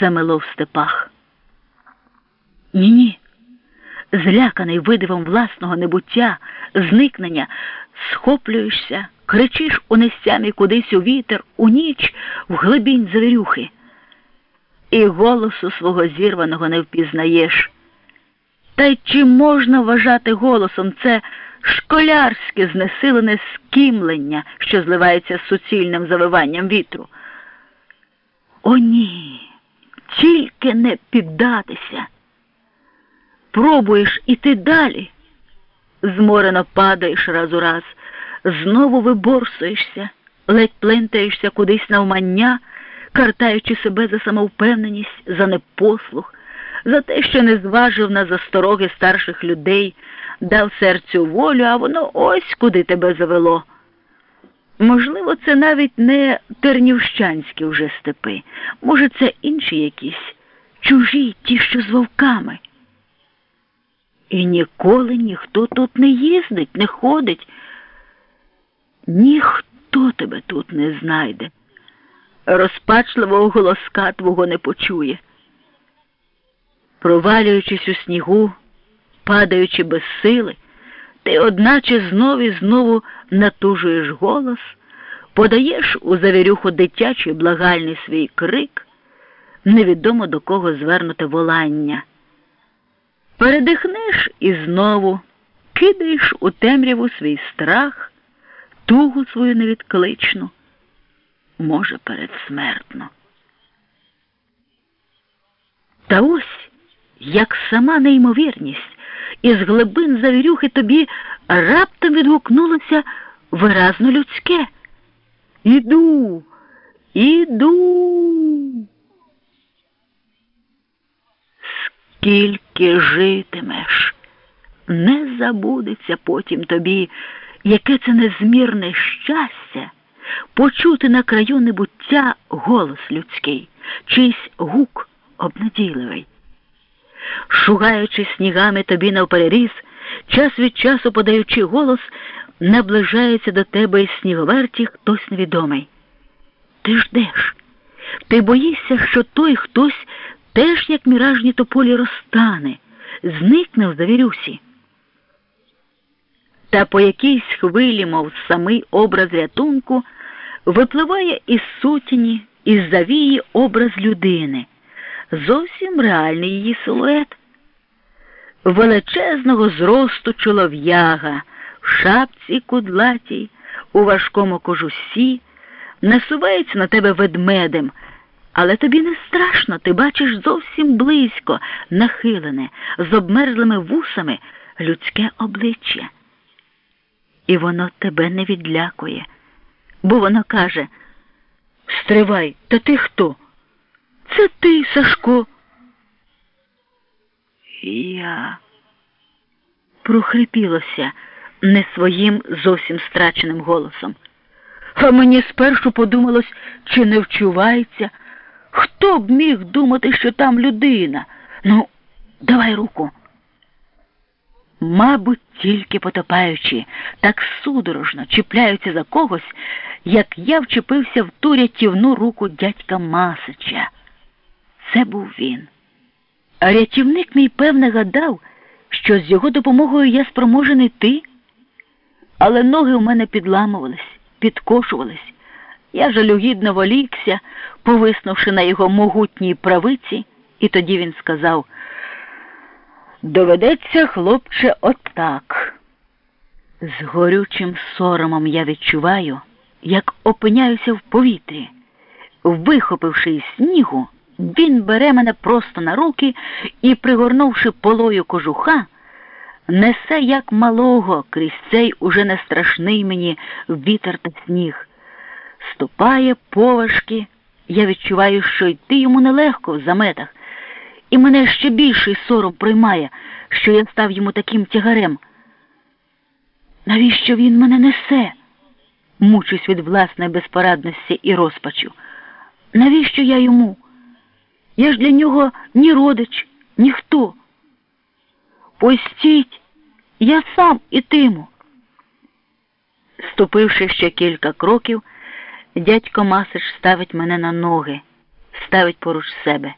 замело в степах. Ні, ні. Зляканий видивом власного небуття, зникнення, схоплюєшся, кричиш у нестямі кудись у вітер, у ніч, в глибінь завірюхи. І голосу свого зірваного не впізнаєш. Та й чи можна вважати голосом це школярське знесилене скімлення, що зливається з суцільним завиванням вітру? О, ні, тільки не піддатися. Пробуєш іти далі, зморено падаєш раз у раз, знову виборсуєшся, ледь плентаєшся кудись навмання, картаючи себе за самовпевненість, за непослух, за те, що не зважив на застороги старших людей, дав серцю волю, а воно ось куди тебе завело. Можливо, це навіть не тернівщанські вже степи, може, це інші якісь, чужі, ті, що з вовками. І ніколи ніхто тут не їздить, не ходить. Ніхто тебе тут не знайде. Розпачливого голоска твого не почує. Провалюючись у снігу, падаючи без сили, ти одначе знов і знову натужуєш голос, подаєш у завірюху дитячий благальний свій крик, невідомо до кого звернути волання. Передихнеш і знову кидаєш у темряву свій страх, тугу свою невідкличну, може, передсмертно. Та ось, як сама неймовірність, із глибин завірюхи тобі раптом відгукнулося виразно людське. Іду, іду. Скільки житимеш, не забудеться потім тобі, яке це незмірне щастя почути на краю небуття голос людський, чийсь гук обнадійливий. Шугаючи снігами тобі навпереріз, час від часу подаючи голос, наближається до тебе із сніговерті хтось невідомий. Ти ждеш, ти боїшся, що той хтось теж, як міражні тополі, розтане, зникне в завірюсі. Та по якійсь хвилі, мов самий образ рятунку, випливає із сутіні, із завії образ людини, зовсім реальний її силует. Величезного зросту чолов'яга, в шапці кудлатій, у важкому кожусі, насувається на тебе ведмедем. Але тобі не страшно, ти бачиш зовсім близько, нахилене, з обмерзлими вусами людське обличчя. І воно тебе не відлякує, бо воно каже Стривай, та ти хто? Це ти, Сашко. Я прохрипілося не своїм зовсім страченим голосом. А мені спершу подумалось, чи не вчувається. Хто б міг думати, що там людина? Ну, давай руку. Мабуть, тільки потопаючи, так судорожно чіпляються за когось, як я вчепився в ту рятівну руку дядька Масича. Це був він. А рятівник мій певне гадав, що з його допомогою я спроможений ти, але ноги у мене підламувались, підкошувались. Я жалюгідно волікся, повиснувши на його могутній правиці, і тоді він сказав Доведеться, хлопче, отак. З горючим соромом я відчуваю, як опиняюся в повітрі. Вихопивши із снігу, він бере мене просто на руки і, пригорнувши полою кожуха, несе як малого крізь цей уже не страшний мені вітер та сніг ступає поважки. Я відчуваю, що йти йому нелегко в заметах, і мене ще більший сором приймає, що я став йому таким тягарем. Навіщо він мене несе? Мучусь від власної безпорадності і розпачу. Навіщо я йому? Я ж для нього ні родич, ніхто. Постіть, я сам ітиму. Ступивши ще кілька кроків, Дядько Масич ставить мене на ноги, ставить поруч себе.